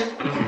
question. Mm-hmm.